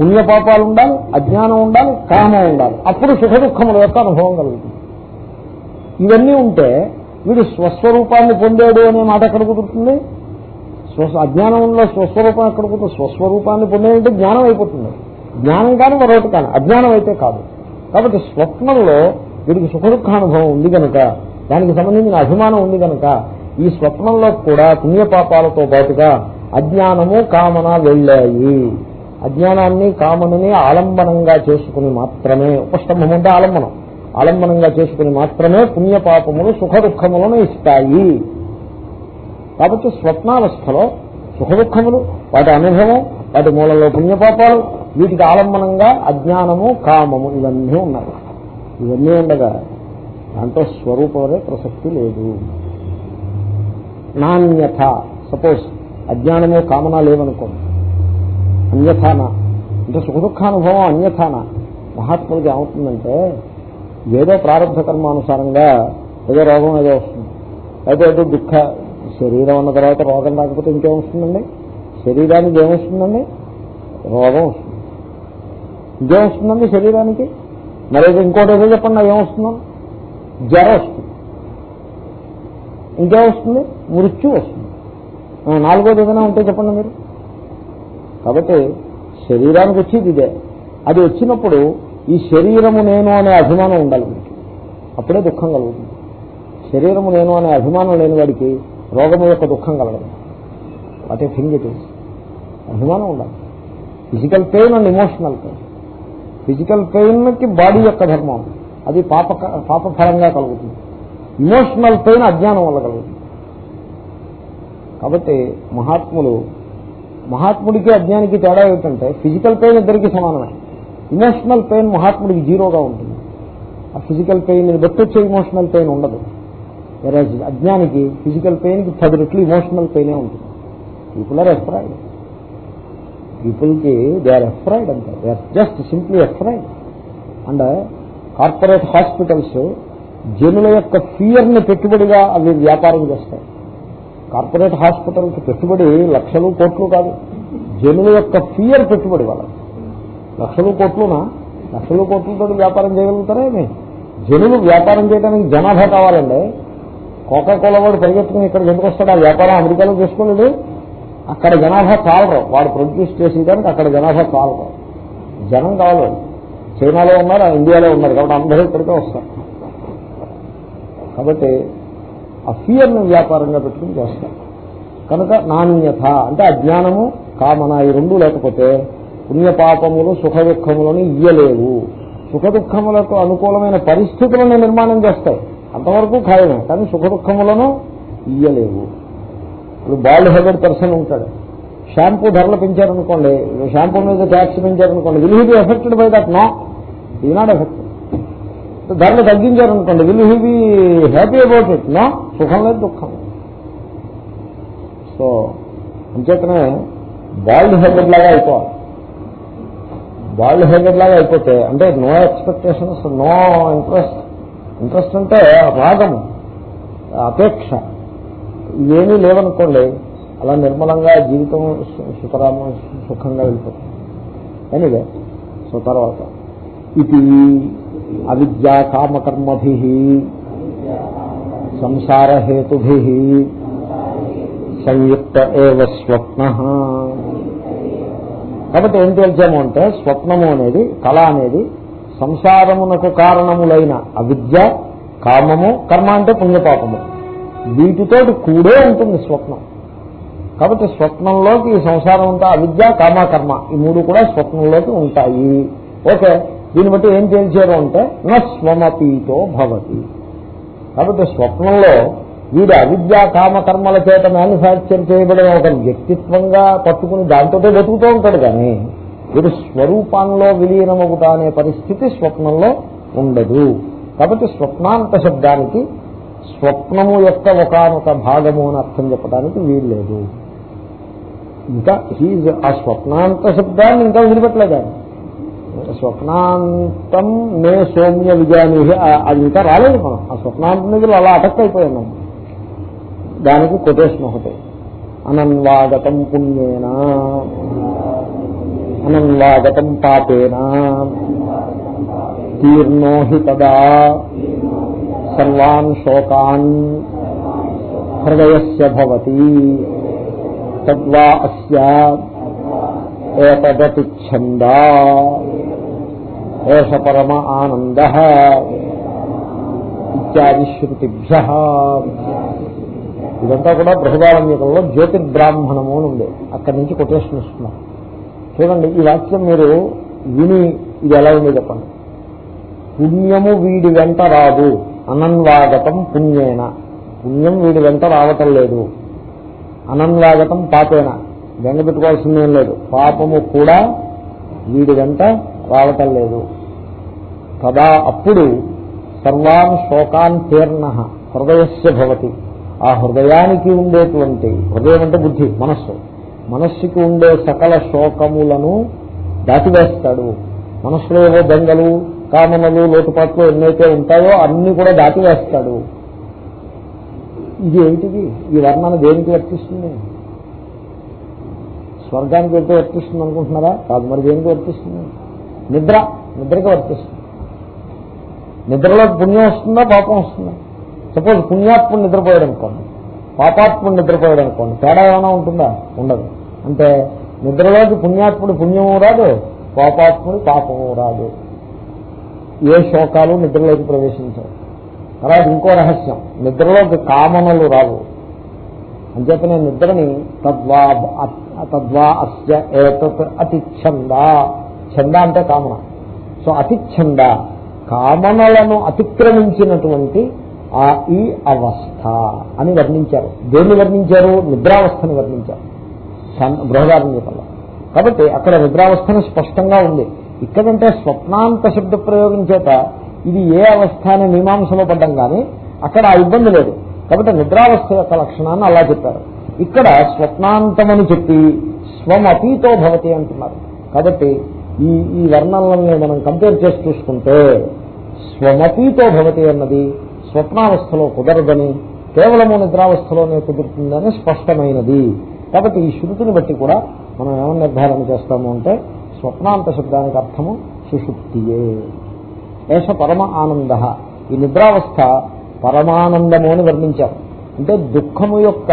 [SPEAKER 1] పుణ్యపాపాలు ఉండాలి అజ్ఞానం ఉండాలి కామం ఉండాలి. అప్పుడు సుఖ దుఃఖముల యొక్క అనుభవం కలుగుతుంది. ఇవన్నీ ఉంటే వీడు స్వస్వరూపాన్ని పొందాడు అనే మాట ఎక్కడ కుదురుతుంది? స్వ అజ్ఞానంలో స్వస్వరూపం ఎక్కడ కుదురుతుంది? స్వస్వరూపాన్ని పొందేదంటే జ్ఞానం అయిపోతుంది. జ్ఞానం కానీ మరొకటి కానీ అజ్ఞానం అయితే కాదు. కాబట్టి స్వప్నంలో వీడికి సుఖదుఖానుభవం ఉంది కనుక దానికి సంబంధించిన అభిమానం ఉంది కనుక ఈ స్వప్నంలో కూడా పుణ్యపాపాలతో పాటుగా అజ్ఞానము కామన వెళ్ళాయి. అజ్ఞానాన్ని కామనని ఆలంబనంగా చేసుకుని మాత్రమే ఉపస్తంభం అంటే ఆలంబనం. ఆలంబనంగా చేసుకుని మాత్రమే పుణ్యపాపములు సుఖ దుఃఖములను ఇస్తాయి. కాబట్టి స్వప్నావస్థలో సుఖ దుఃఖములు వాటి అనుభవం వాటి మూలంలో పుణ్యపాపాలు వీటికి ఆలంబనంగా అజ్ఞానము కామము ఇవన్నీ ఉన్నాయి. ఇవన్నీ ఉండగా దాంట్లో స్వరూపమే ప్రసక్తి లేదు. నాణ్యత సపోజ్ అజ్ఞానము కామన లేవనుకోండి. అన్యథాన అంటే సుఖదుఖానుభవం అన్యథాన. మహాత్ములకి ఏమవుతుందంటే ఏదో ప్రారంభ కర్మానుసారంగా ఏదో రోగం ఏదో వస్తుంది. అయితే ఏదో దుఃఖ శరీరం ఉన్న తర్వాత రోగం రాకపోతే ఇంకేం వస్తుందండి? శరీరానికి ఏమొస్తుందండి రోగం వస్తుంది. ఇంకేం వస్తుందండి శరీరానికి? మరి ఇంకోటి ఏదో చెప్పండి నాకు ఏమొస్తుందో? జ్వర వస్తుంది. ఇంకేం వస్తుంది? మృత్యు వస్తుంది. నాలుగోది ఏదైనా ఉంటే చెప్పండి మీరు. కాబట్టి శరీరానికి వచ్చేది ఇదే. అది వచ్చినప్పుడు ఈ శరీరము నేను అనే అభిమానం ఉండాలి మీకు అప్పుడే దుఃఖం కలుగుతుంది. శరీరము నేను అనే అభిమానం లేని వాడికి రోగము యొక్క దుఃఖం కలగదు. What a thing it is. అభిమానం ఉండాలి. Physical pain and emotional pain. Physical పెయిన్కి body యొక్క ధర్మం. అది పాప పాపఫలంగా కలుగుతుంది. ఇమోషనల్ పెయిన్ అజ్ఞానం వల్ల కలుగుతుంది. కాబట్టి మహాత్ములు మహాత్ముడికి అజ్ఞానికి తేడా ఏమిటంటే ఫిజికల్ పెయిన్ ఇద్దరికి సమానమే. ఇమోషనల్ పెయిన్ మహాత్ముడికి జీరోగా ఉంటుంది. ఆ ఫిజికల్ పెయిన్ బట్టి వచ్చే ఇమోషనల్ పెయిన్ ఉండదు. అజ్ఞానికి ఫిజికల్ పెయిన్కి పది రెట్లు ఇమోషనల్ పెయినే ఉంటుంది. పీపుల్ ఆర్ పీపుల్కి దే ఆర్ ఎఫ్రైడ్ అంటారు they are just simply afraid. And corporate hospitals జనుల యొక్క ఫియర్ని పెట్టుబడిగా అవి వ్యాపారం చేస్తాయి. కార్పొరేట్ హాస్పిటల్కి పెట్టుబడి లక్షలు కోట్లు కాదు. జనుల యొక్క ఫియర్ పెట్టుబడి వాళ్ళకి లక్షలు కోట్లునా? లక్షలు కోట్లతో వ్యాపారం చేయగలుగుతారా ఏమి? జనులు వ్యాపారం చేయడానికి జనాభా కావాలండి. కోకా కోలా వాడు పరిగెత్తుకుని ఇక్కడ ఎందుకు వస్తాడు? ఆ వ్యాపారం అమెరికాలో చేసుకోలేడు. అక్కడ జనాభా చాలరు. వాడు ప్రొడ్యూస్ చేసేదానికి అక్కడ జనాభా చాలరు. జనం కావాలి చైనాలో ఉన్నారు ఇండియాలో ఉన్నారు కాబట్టి అందరూ ఇక్కడికే వస్తారు. కాబట్టి ఆ ఫియర్ను వ్యాపారంగా పెట్టుకుని చేస్తారు. కనుక నాణ్యత అంటే అజ్ఞానము కామన ఈ రెండు లేకపోతే పుణ్యపాపములు సుఖ దుఃఖములను ఇయ్యలేవు. సుఖ దుఃఖములకు అనుకూలమైన పరిస్థితులను నిర్మాణం చేస్తాయి. అంతవరకు ఖాయమే కానీ సుఖ దుఃఖములను ఇయ్యలేవు. ఇప్పుడు బాల్డ్ హెడెడ్ పర్సన్ ఉంటాడు. షాంపూ ధరలు పెంచారనుకోండి షాంపూ మీద tax పెంచారనుకోండి will he be affected by that? No. He not affected. ధరలు తగ్గించారనుకోండి will he be happy about it? No. సుఖం లేదు దుఃఖం సో అంచేతనే బాల్డ్ హెడెడ్ లాగా అయిపోవాలి. బాల్డ్ హెడెడ్ లాగా అయిపోతే అంటే no expectations no interest. Interest అంటే రాగము అపేక్ష. ఇవేమీ లేవనుకోండి అలా నిర్మలంగా జీవితం సు- సుఖరామ సుఖంగా వెళ్ళిపోతుంది. ఎనివే సో తర్వాత ఇది అవిద్యా కామకర్మభి సంసారహేతుభి సంయుక్త ఏవ స్వప్న. కాబట్టి ఏం తేల్చాము అంటే స్వప్నము అనేది కళ అనేది సంసారమునకు కారణములైన అవిద్య కామము కర్మ అంటే పుణ్యపాపము. వీటితోటి కూడే ఉంటుంది స్వప్నం. కాబట్టి స్వప్నంలోకి ఈ సంసారం అంతా అవిద్య కామకర్మ ఈ మూడు కూడా స్వప్నంలోకి ఉంటాయి. ఓకే దీన్ని బట్టి ఏం తేల్చారు అంటే నా స్వమపీతో భవతి. కాబట్టి స్వప్నంలో వీడు అవిద్య కామకర్మల చేత మ్యానుఫ్యాక్చర్ చేయబడిన ఒక వ్యక్తిత్వంగా పట్టుకుని దాంతో బతుకుతూ ఉంటాడు కానీ వీడు స్వరూపంలో విలీనమగుట అనే పరిస్థితి స్వప్నంలో ఉండదు. కాబట్టి స్వప్నాంత శబ్దానికి స్వప్నము యొక్క ఒకనొక భాగము అని అర్థం చెప్పడానికి వీల్లేదు. ఇంకా హీజ్ ఆ స్వప్నాంత శబ్దాన్ని ఇంకా వదిలిపెట్టలేదు ఆయన. స్వప్నాంతం మే సౌమ్య విజయాన్ని అది ఇంకా రాలేదు మనం. ఆ స్వప్నాంతం దగ్గర అలా అటక్ అయిపోయాం దానికి కొటేషన్ ఒకటే. అనన్వాగతం పుణ్యేనా అనన్వాగతం పాపేన తీర్ణోహి తదా సర్వాన్ శోకాన్ హృదయస్య భవతి తద్వా అస్య ఏతదతిచ్ఛందా ఏష పరమ ఆనంద ఇత్యాది శృతిభ్య. ఇదంతా కూడా బృహదారంగికంలో జ్యోతిర్బ్రాహ్మణము అని ఉంది. అక్కడి నుంచి కొటేషన్ ఇస్తున్నారు చూడండి ఈ వాక్యం మీరు విని ఇది ఎలా ఉంది చెప్పండి. పుణ్యము వీడి వెంట రాదు. అనన్వాగతం పుణ్యేన. పుణ్యం వీడి వెంట రావటం లేదు. అనన్వాగతం పాపేన. బెంగ పెట్టుకోవాల్సిందేం లేదు. పాపము కూడా వీడి వెంట రావటం లేదు. కదా అప్పుడు సర్వాన్ శోకాన్ తీర్ణ హృదయస్య భవతి. ఆ హృదయానికి ఉండేటువంటి హృదయం అంటే బుద్ధి మనస్సు. మనస్సుకి ఉండే సకల శోకములను దాటివేస్తాడు. మనస్సులో ఏవో దొంగలు కామనలు లోటుపాట్లు ఎన్నైతే ఉంటాయో అన్ని కూడా దాటివేస్తాడు. ఇది ఏంటిది ఈ వర్ణన దేనికి వర్తిస్తుంది? స్వర్గానికి వెళ్తే వర్తిస్తుంది అనుకుంటున్నారా? కాదు మరి దేనికి వర్తిస్తుంది? నిద్ర. నిద్రకి వర్తిస్తుంది. నిద్రలో పుణ్యం వస్తుందా పాపం వస్తుందా? సపోజ్ పుణ్యాత్ముడు నిద్రపోయాడు అనుకోండి. పాపాత్ముడు నిద్రపోయాడు అనుకోండి. తేడా ఏమైనా ఉంటుందా? ఉండదు. అంటే నిద్రలోకి పుణ్యాత్ముడు పుణ్యము రాదు పాపాత్ముడు పాపము రాదు. ఏ శోకాలు నిద్రలోకి ప్రవేశించవు. తర్వాత ఇంకో రహస్యం. నిద్రలోకి కామనలు రావు. అంచేతనే నిద్రని తద్వా తద్వా అస్య ఏతత్ అతిచ్ఛంద. ఛంద అంటే కామన. సో అతిచ్ఛంద. కామనలను అతిక్రమించినటువంటి ఆ ఈ అవస్థ అని వర్ణించారు. దేన్ని వర్ణించారు? నిద్రావస్థను వర్ణించారు. బృహదారణ్యతలో కాబట్టి అక్కడ నిద్రావస్థను స్పష్టంగా ఉంది. ఇక్కడంటే స్వప్నాంత శబ్ద ప్రయోగం చేత ఇది ఏ అవస్థ అనే మీమాంసలో పడ్డం కానీ అక్కడ ఆ ఇబ్బంది లేదు. కాబట్టి నిద్రావస్థ యొక్క లక్షణాన్ని అలా చెప్పారు. ఇక్కడ స్వప్నాంతమని చెప్పి స్వం అతీతో భవతి అంటున్నారు. కాబట్టి ఈ ఈ వర్ణనల్ని మనం కంపేర్ చేసి చూసుకుంటే స్వమతీతో భవతి అన్నది స్వప్నావస్థలో కుదరదని కేవలము నిద్రావస్థలోనే కుదురుతుందని స్పష్టమైనది. కాబట్టి ఈ శృతిని బట్టి కూడా మనం ఏమని నిర్ధారణ చేస్తాము అంటే స్వప్నాంత శబ్దానికి అర్థము సుషుప్తియే. ఏష పరమ ఆనంద. ఈ నిద్రావస్థ పరమానందము అని వర్ణించారు. అంటే దుఃఖము యొక్క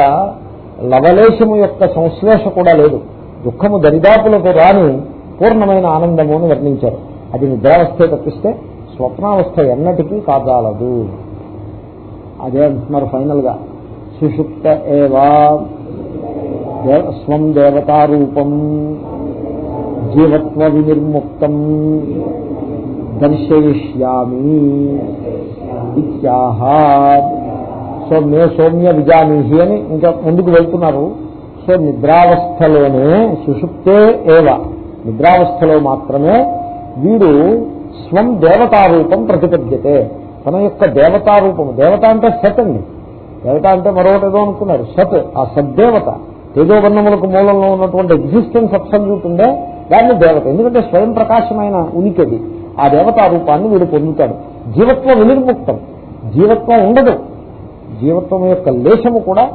[SPEAKER 1] లవలేశము యొక్క సంశ్లేష కూడా లేదు. దుఃఖము దరిదాపులకు రాని పూర్ణమైన ఆనందము అని వర్ణించారు. అది నిద్రావస్థే తప్పిస్తే స్వప్నావస్థ ఎన్నటికీ కాదాలదు అదే అంటున్నారు ఫైనల్గా సుషుప్త ఏవా స్వం దేవతారూపం. జీవత్వ వినిర్ముక్తం దర్శయిష్యామి ఇత్యాహ. సో మే సౌమ్య విజానీహి అని ఇంకా ముందుకు వెళ్తున్నారు. సో నిద్రావస్థలోనే సుషుప్తే ఏవ. నిద్రావస్థలో మాత్రమే వీడు స్వం దేవతారూపం ప్రతిపద్యతే. తన యొక్క దేవతారూపము. దేవత అంటే సత్ అండి. దేవత అంటే మరొకటి ఏదో అనుకున్నారు సత్ ఆ సద్దేవత. తేజోవర్ణములకు మూలంలో ఉన్నటువంటి ఎగ్జిస్టెన్స్ అప్సల్యూట్ ఉండే దాన్ని దేవత. ఎందుకంటే స్వయం ప్రకాశమైన ఉనికిది. ఆ దేవతా రూపాన్ని వీడు పొందుతాడు. జీవత్వం వినిర్ముక్తం. జీవత్వం ఉండదు. జీవత్వం యొక్క లేశము కూడా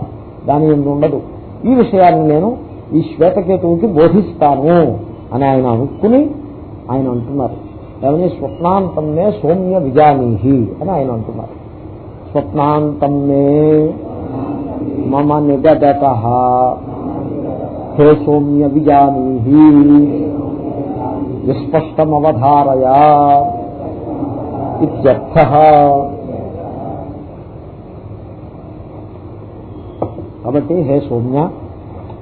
[SPEAKER 1] దాని ఎందు ఉండదు. ఈ విషయాన్ని నేను ఈ శ్వేతకేతువుకి బోధిస్తాను అని ఆయన అనుకుని ఆయన అంటున్నారు. ఏమని స్వప్నాంతమ్మే సౌమ్య విజానీహి అని ఆయన అంటున్నారు. స్వప్నాంతమే మమ నిగదత హే సౌమ్య విజానీహి విస్పష్టమవధారయా ఇత్యర్థ. కాబట్టి హే సౌమ్య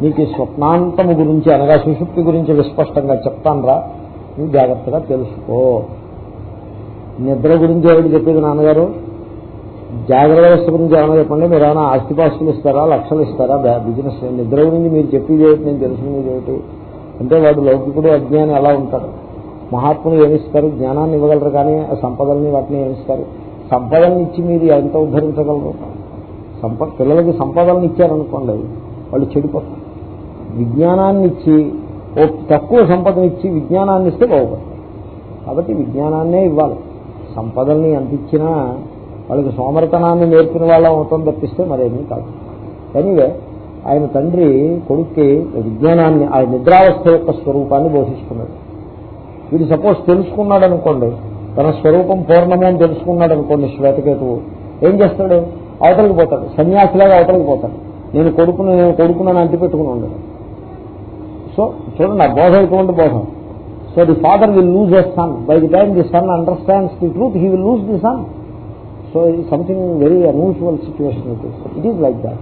[SPEAKER 1] నీకు ఈ స్వప్నాంతము గురించి అనగా సుషుప్తి గురించి విస్పష్టంగా చెప్తానరా. నువ్వు జాగ్రత్తగా తెలుసుకో. నిద్ర గురించి ఎవరు చెప్పేది నాన్నగారు? జాగ్రత్త వ్యవస్థ గురించి ఏమైనా చెప్పండి? మీరు ఏమైనా ఆస్తిపాస్తులు ఇస్తారా? లక్షలు ఇస్తారా? బిజినెస్ నిద్ర గురించి మీరు చెప్పేది ఏమిటి నేను తెలుసుకునేది ఏమిటి అంటే వాడు లౌకికుడు అజ్ఞాని అలా ఉంటాడు. మహాత్ములు ఏమిస్తారు జ్ఞానాన్ని ఇవ్వగలరు కానీ ఆ సంపదల్ని వాటిని ఏమిస్తారు సంపదల్ని ఇచ్చి మీరు ఎంత ఉద్ధరించగలరు? సంపద పిల్లలకి సంపదలను ఇచ్చారనుకోండి వాళ్ళు చెడిపోతారు. విజ్ఞానాన్ని ఇచ్చి ఓ తక్కువ సంపదనిచ్చి విజ్ఞానాన్ని ఇస్తే బాగుపడతారు కాబట్టి విజ్ఞానాన్నే ఇవ్వాలి. సంపదల్ని ఎంత ఇచ్చినా వాళ్ళకి సోమరతనాన్ని నేర్పిన వాళ్ళ అవుతాం తప్పిస్తే మరేమీ కాదు. ఎనీవే ఆయన తండ్రి కొడుక్కి విజ్ఞానాన్ని ఆ నిద్రావస్థ యొక్క స్వరూపాన్ని బోధిస్తున్నాడు. వీడు సపోజ్ తెలుసుకున్నాడు అనుకోండి తన స్వరూపం పూర్ణము అని తెలుసుకున్నాడు అనుకోండి శ్వేతకేతువు ఏం చేస్తాడు? అవతలికి పోతాడు. సన్యాసిలాగా అవతలికి పోతాడు. నేను కొడుకును నేను కొడుకునని అంటి పెట్టుకుని ఉండడు. సో చూడండి ఆ బోధ ఎటువంటి బోధ? So the father will lose a son by the time the son understands the truth he will lose the son so ఇది something very unusual situation it is it is like that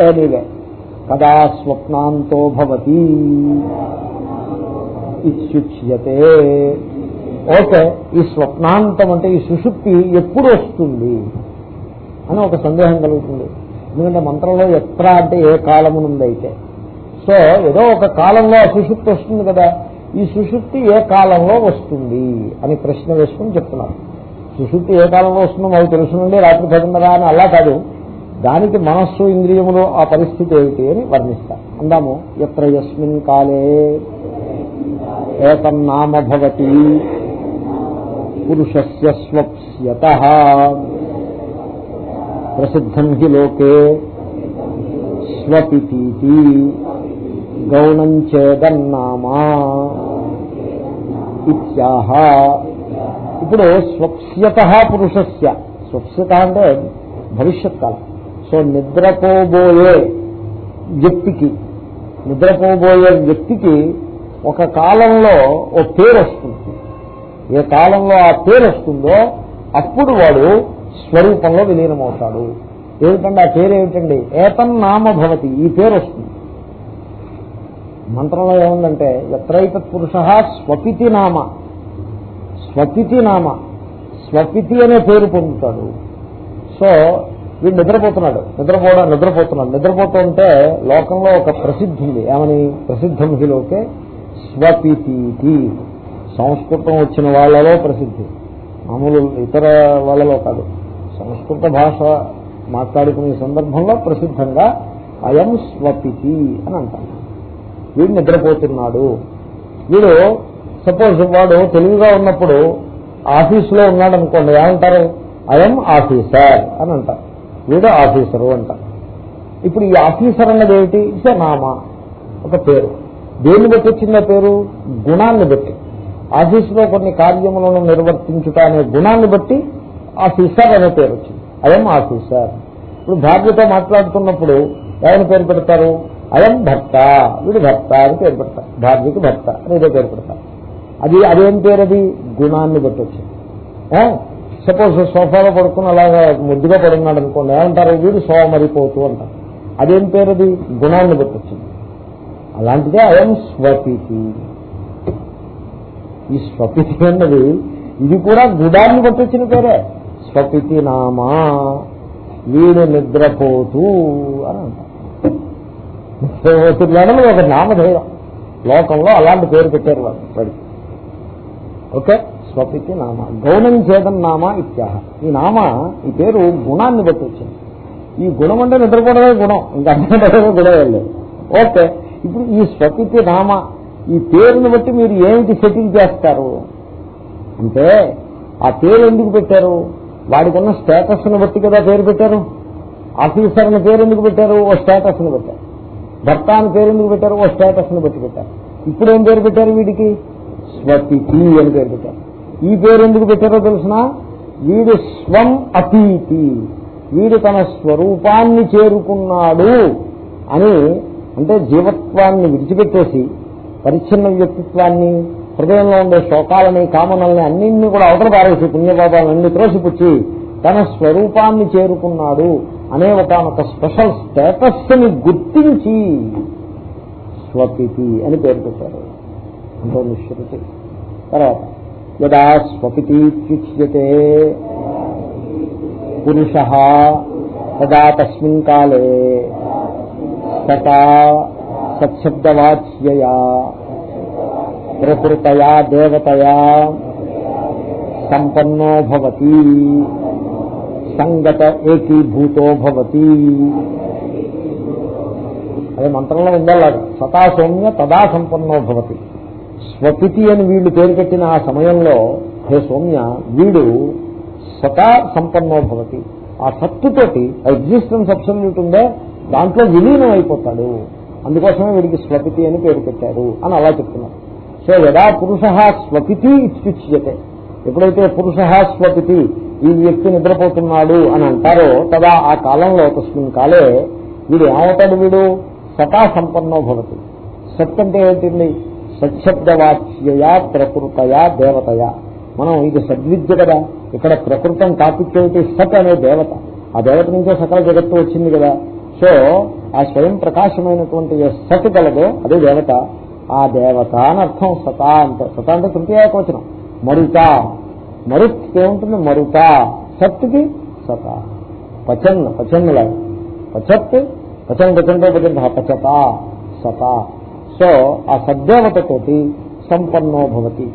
[SPEAKER 1] anyway కదా స్వప్నాంతో భవతి ఇచ్చుచ్యతే okay ఈ స్వప్నాంతం అంటే ఈ సుషుప్తి ఎప్పుడు వస్తుంది? అని ఒక సందేహం కలుగుతుంది. ఎందుకంటే మంత్రంలో ఎత్ర అంటే ఏ కాలమునుందైతే. సో ఏదో ఒక కాలంలో సుషుప్తి వస్తుంది కదా. ఈ సుషుప్తి ఏ కాలంలో వస్తుంది? అని ప్రశ్న వేసుకుని చెప్తున్నారు. సుశుద్ధి ఏ కాలంలో వస్తుందో మాకు తెలుసునండి రాత్రి పదిన్నర అని అలా కాదు. దానికి మనస్సు ఇంద్రియములు ఆ పరిస్థితి ఏమిటి అని వర్ణిస్తారు అందాము ఎత్ర యస్మిన్ కాలే ఏతన్నామ భవతి పురుషస్య స్వప్స్యత. ప్రసిద్ధం హి లోకే స్వపితీతి గౌణం చేదన్నామా ఇత్యాహ. ఇప్పుడు స్వప్స్యత పురుషస్య. స్వప్స్యత అంటే భవిష్యత్ కాలం. సో నిద్రపోబోయే వ్యక్తికి నిద్రపోబోయే వ్యక్తికి ఒక కాలంలో ఓ పేరు వస్తుంది ఏ కాలంలో ఆ పేరు వస్తుందో అప్పుడు వాడు స్వరూపంలో విలీనమవుతాడు. ఏమిటండి ఆ పేరు ఏమిటండి ఏతన్నామ భవతి ఈ పేరు వస్తుంది మంత్రంలో ఏముందంటే ఎత్రైతత్ పురుష స్వపితి నామ. స్వపితి నామ. స్వపితి అనే పేరు పొందుతాడు. సో వీడు నిద్రపోతున్నాడు. నిద్రపోవడం నిద్రపోతున్నాడు. నిద్రపోతుంటే లోకంలో ఒక ప్రసిద్ధి ఉంది. ఏమని? ప్రసిద్ధం హిలోకే స్వపితీతి. సంస్కృతం వచ్చిన వాళ్ళలో ప్రసిద్ధి. మామూలు ఇతర వాళ్ళలో కాదు. సంస్కృత భాష మాట్లాడుకునే సందర్భంలో ప్రసిద్ధంగా అయం స్వపితి అని అంటారు. వీడు నిద్రపోతున్నాడు. వీడు సపోజ్ వాడు తెలివిగా ఉన్నప్పుడు ఆఫీసులో ఉన్నాడు అనుకోండి ఏమంటారు అయం ఆఫీసర్ అని అంటారు. వీడు ఆఫీసరు అంటారు. ఇప్పుడు ఈ ఆఫీసర్ అన్నది ఏమిటి? ఇట్స్ నామా ఒక పేరు. దేన్ని బట్టి వచ్చింది ఆ పేరు? గుణాన్ని బట్టి. ఆఫీసులో కొన్ని కార్యములను నిర్వర్తించుట అనే గుణాన్ని బట్టి ఆఫీసర్ అనే పేరు వచ్చింది. అయం ఆఫీసర్ ఇప్పుడు భార్యతో మాట్లాడుతున్నప్పుడు ఎవరిని పేరు పెడతారు? అయం భర్త వీడు భర్త అని పేరు పెడతారు. భార్యకి భర్త అని ఇదే పేరు పెడతారు. అది అదేం పేరు అది గుణాన్ని బట్టి వచ్చింది సపోజ్ సోఫాలో పడుకుని అలాగా ముద్దుగా పడున్నాడు అనుకోండి ఏమంటారు? వీడు సోమరిపోతూ అంటారు. అదేం పేరు అది గుణాన్ని బట్టి వచ్చింది అలాంటిదే అయం స్వపితి. ఈ స్వపితి అన్నది ఇది కూడా గుడాన్ని బట్టి వచ్చిన పేరే. స్వపితి నామా. వీడు నిద్రపోతూ అని అంటారు. నిద్రపోతున్నాడని ఒక నామధేయం. లోకంలో అలాంటి పేరు పెట్టారు వాళ్ళు. వాడికి ఓకే? స్వపితి నామ. గౌణం ఛేదం నామ ఇత్యాహ. ఈ నామ ఈ పేరు గుణాన్ని బట్టి వచ్చింది. ఈ గుణం అంటే నిద్రపోవడమే గుణం. ఇంకా అర్థం గుణం లేదు. ఓకే. ఇప్పుడు ఈ స్వపితి నామ ఈ పేరుని బట్టి మీరు ఏమిటి సెటిల్ చేస్తారు? అంటే ఆ పేరు ఎందుకు పెట్టారు? వాడికి ఉన్న స్టేటస్ని బట్టి కదా పేరు పెట్టారు. ఆఫీసర్ అని పేరు ఎందుకు పెట్టారు? ఓ స్టేటస్ని పెట్టారు. భర్త అని పేరు ఎందుకు పెట్టారు? ఓ స్టేటస్ను బట్టి పెట్టారు. ఇప్పుడు ఏం పేరు పెట్టారు వీడికి? స్వతిథి అని పేరు పెట్టారు. ఈ పేరు ఎందుకు పెట్టారో తెలిసిన? వీడు స్వం అతీతి. వీడు తన స్వరూపాన్ని చేరుకున్నాడు అని అంటే జీవత్వాన్ని విడిచిపెట్టేసి పరిచ్ఛిన్న వ్యక్తిత్వాన్ని హృదయంలో ఉండే శోకాలని కామనల్ని అన్నింటినీ కూడా అవతల పారేసి పుణ్యపాపాలన్నీ త్రోసిపుచ్చి తన స్వరూపాన్ని చేరుకున్నాడు అనే ఒక స్పెషల్ స్టేటస్ని గుర్తించి స్వతిథి అని పేరు పెట్టారు. అంటోంది శృతి తర్వాత యదా స్వపితీత్యుచ్యతే పురుష తదా తస్మిన్ కాలే సతా సత్శబ్దవాచ్యయా ప్రకృతయా దేవతయా సంపన్నో భవతి సంగత ఏకీభూతో భవతి అదే మంత్రంలో ఉండాలాగా సతా సౌమ్య తదా సంపన్నో భవతి స్వపితి అని వీళ్ళు పేరు పెట్టిన ఆ సమయంలో హే సౌమ్య వీడు సతా సంపన్నో భవతి. ఆ సత్తుతోటి ఎగ్జిస్టెన్స్ అబ్సల్యూట్ ఉందే దాంట్లో విలీనం అయిపోతాడు. అందుకోసమే వీడికి స్వపితి అని పేరు పెట్టారు అని అలా చెప్తున్నారు. సో యదా పురుష స్వపితి ఇత్యుచ్యతే. ఎప్పుడైతే పురుష స్వపితి ఈ వ్యక్తి నిద్రపోతున్నాడు అని అంటారో తదా ఆ కాలంలో తస్మిన్ కాలే వీడు ఏమవుతాడు వీడు? సతా సంపన్నో భవతి. సత్ అంటే ఏంటండి సశబ్దవాచ్యయా ప్రకృతయా దేవతయా. మనం ఇది సద్విద్య కదా. ఇక్కడ ప్రకృతం టాపిక్ ఏమిటి సత్ అనే దేవత. ఆ దేవత నుంచే సకల జగత్తు వచ్చింది కదా. సో ఆ స్వయం ప్రకాశమైనటువంటి సత్ కలదో అదే దేవత. ఆ దేవత అని అర్థం సత అంటే సత అంటే తృతీయాకవచనం మరుత. మరుత్ ఏముంటుంది? మరుత. సత్కి సత. పచన్ పచన్నులాగా. పచత్ పచన్ పచంతో పచంత పచత. సత. సో ఆ సద్దేవతతోటి సంపన్నో భవతి.